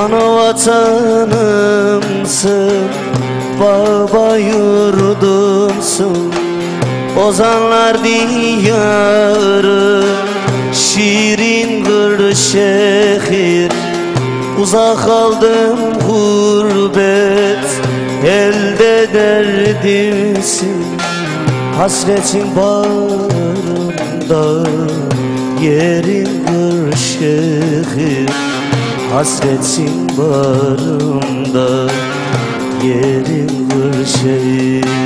Ana vatanımsın Baba yurdumsun. Ozanlar diyarı Şirin Kırşehir Uzak kaldım gurbet Elde derdimsin Hasretin bağrımda Yerin Kırşehir Hasretin bağrımda Yerin Kırşehir Yerin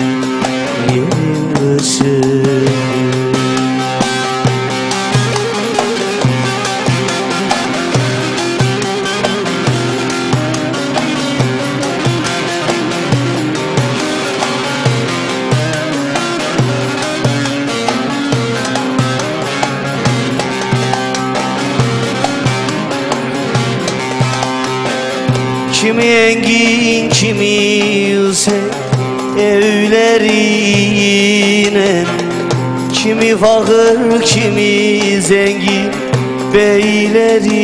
Kimi engin kimi yüksek evlerine. Kimi fakir kimi zengin beylerine.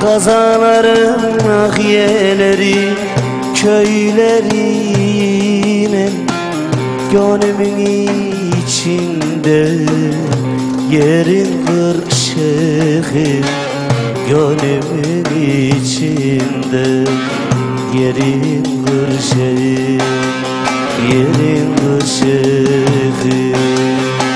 Kazanların nahiyeleri köylerine. Gönlümün içinde yerin Kırşehir Gönlümün içinde yerin Kırşehir Yerin